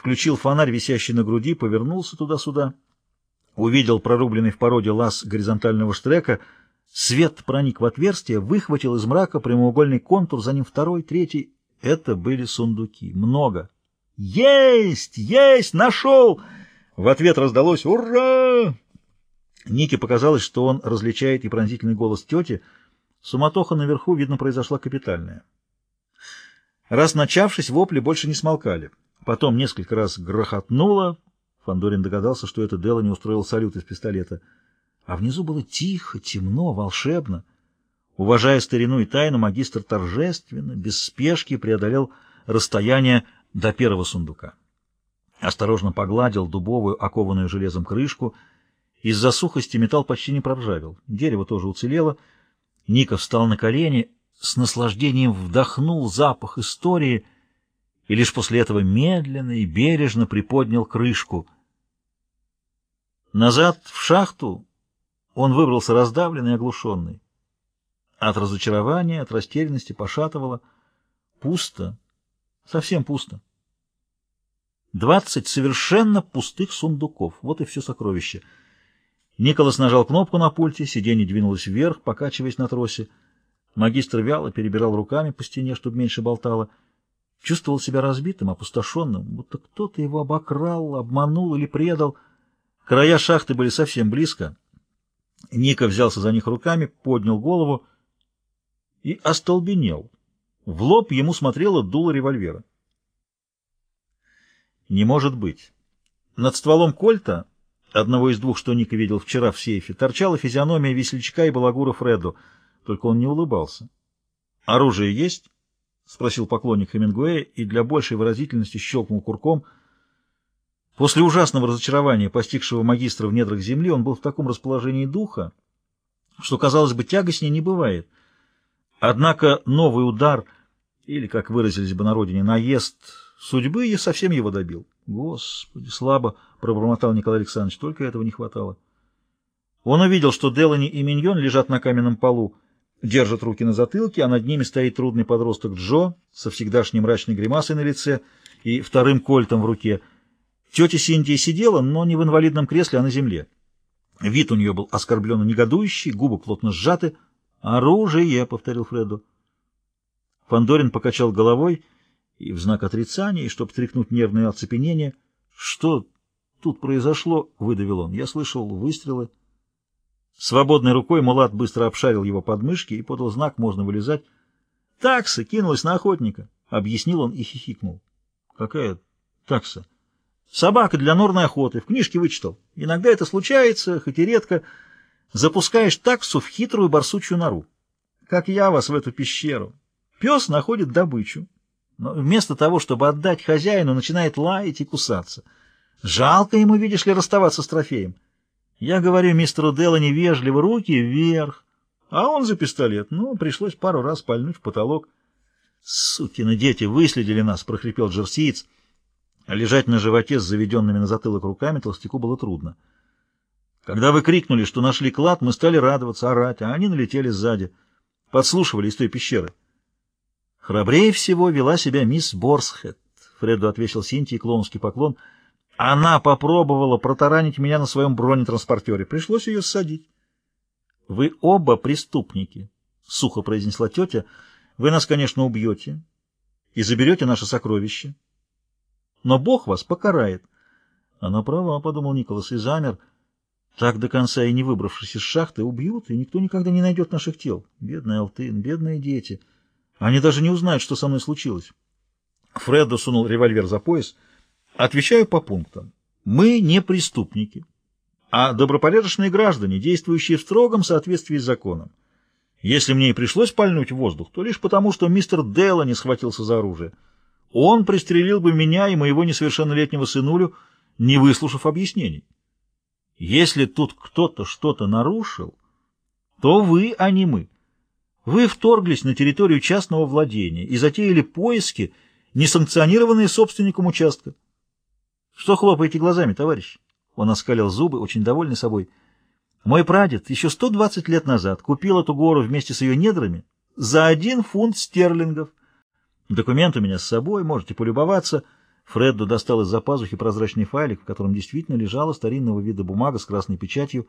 включил фонарь, висящий на груди, повернулся туда-сюда, увидел прорубленный в породе лаз горизонтального штрека, свет проник в отверстие, выхватил из мрака прямоугольный контур, за ним второй, третий. Это были сундуки. Много. «Есть! Есть! Нашел!» В ответ раздалось «Ура!». Нике показалось, что он различает и пронзительный голос тети. Суматоха наверху, видно, произошла капитальная. Раз начавшись, вопли больше не смолкали. Потом несколько раз грохотнуло. Фандорин догадался, что это Делла не устроил салют из пистолета. А внизу было тихо, темно, волшебно. Уважая старину и тайну, магистр торжественно, без спешки преодолел расстояние до первого сундука. Осторожно погладил дубовую, окованную железом крышку. Из-за сухости металл почти не проржавел. Дерево тоже уцелело. Ника встал на колени, с наслаждением вдохнул запах истории и лишь после этого медленно и бережно приподнял крышку. Назад в шахту он выбрался раздавленный и оглушенный. От разочарования, от растерянности пошатывало. Пусто, совсем пусто. Двадцать совершенно пустых сундуков. Вот и все сокровище. Николас нажал кнопку на пульте, сиденье двинулось вверх, покачиваясь на тросе. Магистр вяло перебирал руками по стене, чтобы меньше болтало. Чувствовал себя разбитым, опустошенным, будто кто-то его обокрал, обманул или предал. Края шахты были совсем близко. Ника взялся за них руками, поднял голову и остолбенел. В лоб ему смотрело дуло револьвера. Не может быть. Над стволом кольта, одного из двух, что Ника видел вчера в сейфе, торчала физиономия весельчака и балагура Фреду, только он не улыбался. «Оружие есть?» — спросил поклонник Хемингуэя и для большей выразительности щелкнул курком. После ужасного разочарования, постигшего магистра в недрах земли, он был в таком расположении духа, что, казалось бы, тягостнее не бывает. Однако новый удар, или, как выразились бы на родине, наезд Судьбы я совсем его добил. Господи, слабо пробормотал Николай Александрович, только этого не хватало. Он увидел, что Делани и Миньон лежат на каменном полу, держат руки на затылке, а над ними стоит трудный подросток Джо со всегдашней мрачной гримасой на лице и вторым кольтом в руке. Тетя Синтия сидела, но не в инвалидном кресле, а на земле. Вид у нее был оскорбленно негодующий, губы плотно сжаты. «Оружие!» — повторил Фреду. Фандорин покачал головой и в знак отрицания, и чтобы стряхнуть нервное оцепенение. «Что тут произошло?» — выдавил он. «Я слышал выстрелы». Свободной рукой Мулат быстро обшарил его подмышки и подал знак, можно вылезать. «Такса кинулась на охотника», — объяснил он и хихикнул. «Какая такса?» «Собака для норной охоты. В книжке вычитал. Иногда это случается, хоть и редко. Запускаешь таксу в хитрую барсучью нору. Как я вас в эту пещеру. Пес находит добычу но вместо того, чтобы отдать хозяину, начинает лаять и кусаться. Жалко ему, видишь ли, расставаться с трофеем. Я говорю мистеру Делани вежливо, руки вверх, а он за пистолет. Ну, пришлось пару раз пальнуть в потолок. «Сукины дети выследили нас!» — прохрипел джерсиец. Лежать на животе с заведенными на затылок руками толстяку было трудно. Когда вы крикнули, что нашли клад, мы стали радоваться, орать, а они налетели сзади. Подслушивали из той пещеры. Храбрее всего вела себя мисс Борсхед. Фреду отвесил Синтии клоунский поклон. Она попробовала протаранить меня на своем бронетранспортере. Пришлось ее ссадить. — Вы оба преступники, — сухо произнесла тетя. — Вы нас, конечно, убьете и заберете наше сокровище. Но Бог вас покарает. — Она права, — подумал Николас и замер. Так до конца и не выбравшись из шахты, убьют, и никто никогда не найдет наших тел. Бедный Алтын, бедные дети. — они даже не узнают, что со мной случилось. Фреддо сунул револьвер за пояс. Отвечаю по пунктам. Мы не преступники, а добропорядочные граждане, действующие в строгом соответствии с законом. Если мне и пришлось пальнуть в воздух, то лишь потому, что мистер Делла не схватился за оружие. Он пристрелил бы меня и моего несовершеннолетнего сынулю, не выслушав объяснений. Если тут кто-то что-то нарушил, то вы, а не мы. Вы вторглись на территорию частного владения и затеяли поиски, несанкционированные собственником участка. Что хлопаете глазами, товарищ? Он оскалил зубы, очень довольный собой. Мой прадед еще 120 лет назад купил эту гору вместе с ее недрами за один фунт стерлингов. Документ у меня с собой, можете полюбоваться. Фреддо достал из-за пазухи прозрачный файлик, в котором действительно лежала старинного вида бумага с красной печатью